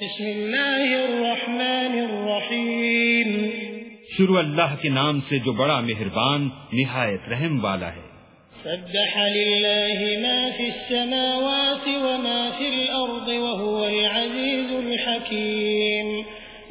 بسم اللہ الرحمن الرحیم۔ شروع اللہ کے نام سے جو بڑا مہربان نہایت رحم والا ہے۔ سبح لله ما في السماوات وما في الأرض وهو العزيز الحكيم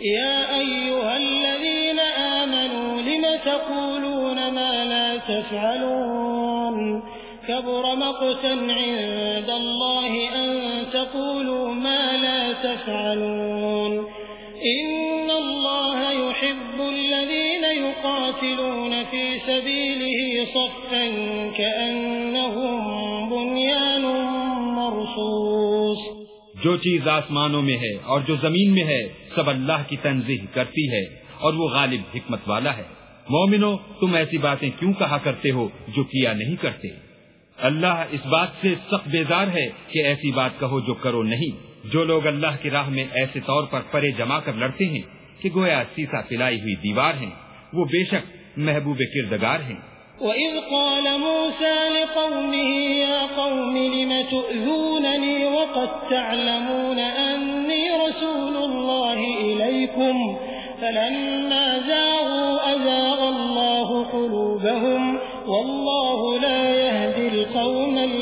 يا أيها الذين آمنوا لم تقولون ما لا تفعلون؟ كبر مقتا عند الله أن تقولوا ما لا تفعلون. إن الله يحب الذين يقاتلون في سبيله صفا كأنهم بنيان مرصوص. جو چیز آسمانوں میں ہے اور جو زمین میں ہے، سب اللہ کی تنظیح کرتی ہے اور وہ غالب حکمت والا ہے۔ مومنو، تم ایسی باتیں کیوں کہا کرتے ہو جو کیا نہیں کرتے؟ اللہ اس بات سے سخت بیزار ہے کہ ایسی بات کہو جو کرو نہیں۔ جو لوگ اللہ کی راہ میں ایسے طور پر پرے جما کر لڑتے ہیں کہ گویا سیسا پلائی ہوئی دیوار ہیں، وہ بے شک محبوب کردگار ہیں۔ وَإِذْ قَالَ مُوسَى لِقَوْمِهِ يَا قَوْمِ لِمَ تُؤْذُونَنِي وَقَدْ تَعْلَمُونَ أَنِّي رَسُولُ اللَّهِ إِلَيْكُمْ فَلَمَّا زَاغُوا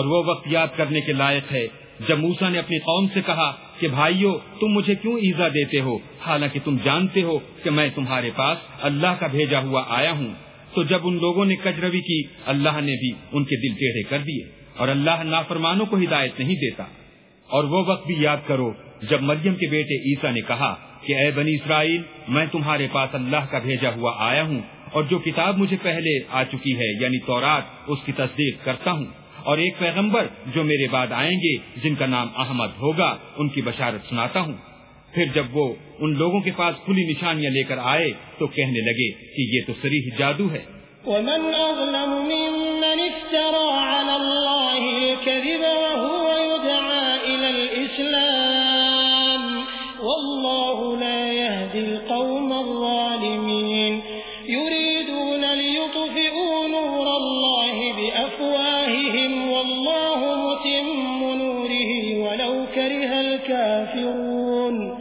اور وہ وقت یاد کرنے کے لائق ہے۔ جب موسا نے اپنی قوم سے کہا کہ بھائیو، تم مجھے کیوں ایزا دیتے ہو؟ حالانکہ تم جانتے ہو کہ میں تمہارے پاس اللہ کا بھیجا ہوا آیا ہوں۔ تو جب ان لوگوں نے کجروی کی، اللہ نے بھی ان کے دل ٹیڑھے کر دیے اور اللہ نافرمانوں کو ہدایت نہیں دیتا۔ اور وہ وقت بھی یاد کرو جب مریم کے بیٹے عیسا نے کہا کہ اے بنی اسرائیل، میں تمہارے پاس اللہ کا بھیجا ہوا آیا ہوں اور جو کتاب مجھے پہلے آ چکی ہے یعنی تورات، اس کی تصدیق کرتا ہوں۔ اور ایک پیغمبر جو میرے بعد آئیں گے، جن کا نام احمد ہوگا، ان کی بشارت سناتا ہوں۔ پھر جب وہ ان لوگوں کے پاس کھلی نشانیاں لے کر آئے، تو کہنے لگے کہ یہ تو سریح جادو ہے۔ ومن اظلم ممن افترى على الله الكافرون.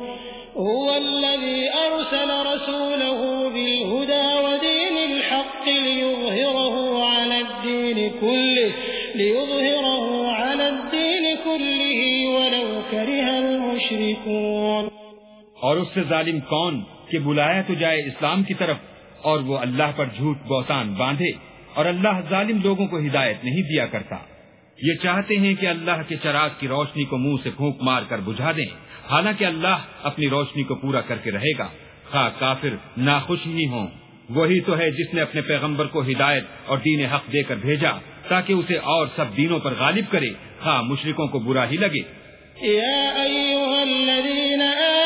هو الذي أرسل رسوله بالهدى ودين الحق ليظهره على الدين كله، ليظهره على الدين كله ولو كره المشركون. اور اس سے ظالم کون کہ بلایا تو جائے اسلام کی طرف اور وہ اللہ پر جھوٹ بہتان باندھے اور اللہ ظالم لوگوں کو ہدایت نہیں دیا کرتا۔ یہ چاہتے ہیں کہ اللہ کے چراغ کی روشنی کو منہ سے پھونک مار کر بجھا دیں۔ حالانکہ اللہ اپنی روشنی کو پورا کر کے رہے گا۔ خواہ کافر ناخوش ہی ہوں۔ وہی تو ہے جس نے اپنے پیغمبر کو ہدایت اور دین حق دے کر بھیجا، تاکہ اسے اور سب دینوں پر غالب کرے۔ خواہ مشرکوں کو برا ہی لگے۔ يا أيها الذين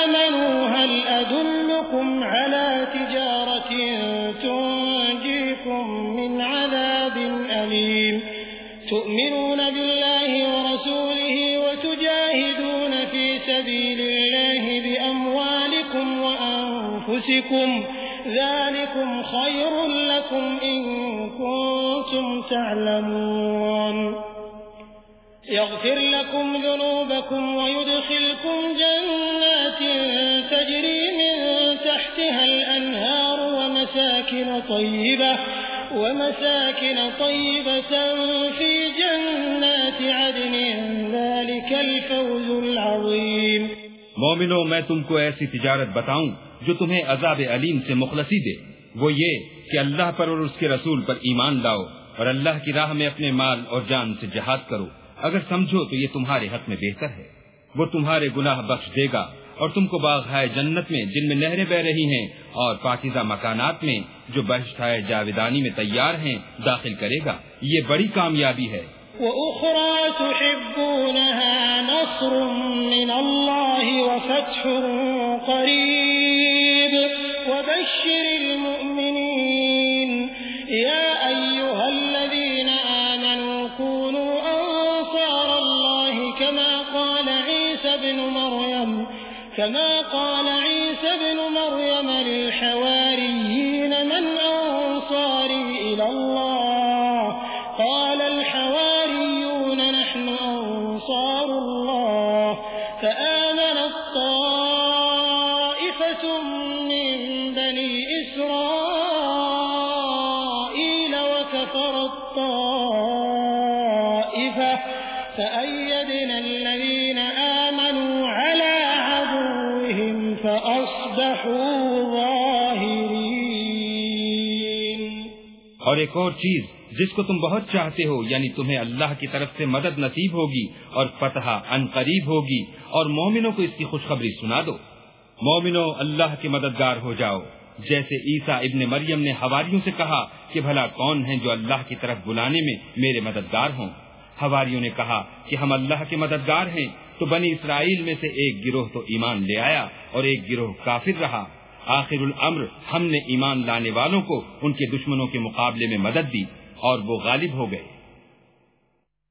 آمنوا، هل وأنفسكم ذلكم خير لكم إن كنتم تعلمون. يغفر لكم ذنوبكم ويدخلكم جنات تجري من تحتها الأنهار ومساكن طيبة ومساكن طيبة في جنات عدن. ذلك الفوز العظيم. مومنو، میں تم کو ایسی تجارت بتاؤں جو تمہیں عذاب علیم سے مخلصی دے، وہ یہ کہ اللہ پر اور اس کے رسول پر ایمان لاؤ اور اللہ کی راہ میں اپنے مال اور جان سے جہاد کرو۔ اگر سمجھو تو یہ تمہارے حق میں بہتر ہے۔ وہ تمہارے گناہ بخش دے گا اور تم کو باغ جنت میں جن میں نہریں بہ رہی ہیں اور پاکیزہ مکانات میں جو بہشت جاویدانی میں تیار ہیں داخل کرے گا۔ یہ بڑی کامیابی ہے۔ وأخرى تحبونها نصر من الله وفتح قريب وبشر المؤمنين. يا أيها الذين آمنوا كونوا أنصار الله كما قال عيسى بن مريم، كما قال عيسى بن مريم للحواريين. إسرائيل وكفر الطائفة فأيدنا الذين آمنوا على عدوهم فأصبحوا ظاهرين. اور ایک اور چیز، جس کو تم بہت چاہتے ہو یعنی تمہیں اللہ کی طرف سے مدد نصیب ہوگی اور فتح ان قریب ہوگی، اور مومنوں کو اس کی خوشخبری سنا دو۔ مومنوں اللہ کے مددگار ہو جاؤ۔ جیسے عیسیٰ ابن مریم نے ہواریوں سے کہا کہ بھلا کون ہیں جو اللہ کی طرف بلانے میں میرے مددگار ہوں؟ ہواریوں نے کہا کہ ہم اللہ کے مددگار ہیں، تو بنی اسرائیل میں سے ایک گروہ تو ایمان لے آیا اور ایک گروہ کافر رہا۔ آخر الامر ہم نے ایمان لانے والوں کو ان کے دشمنوں کے مقابلے میں مدد دی اور وہ غالب ہو گئے۔